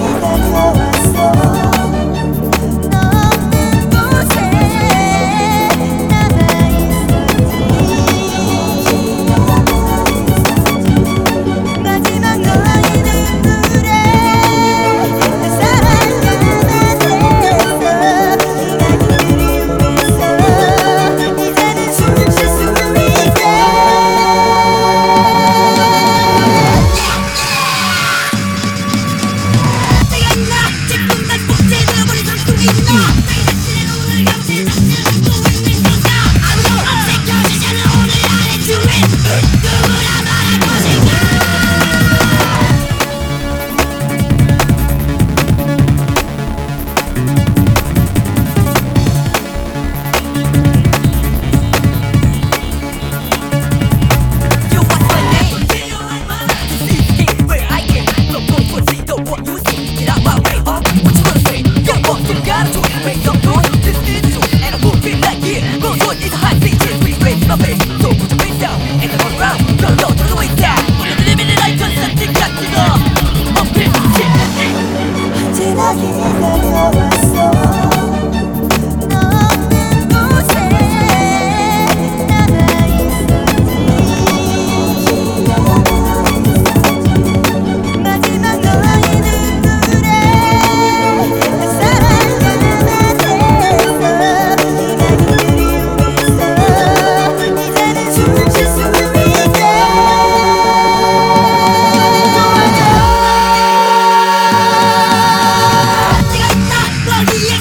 even more. Yeah.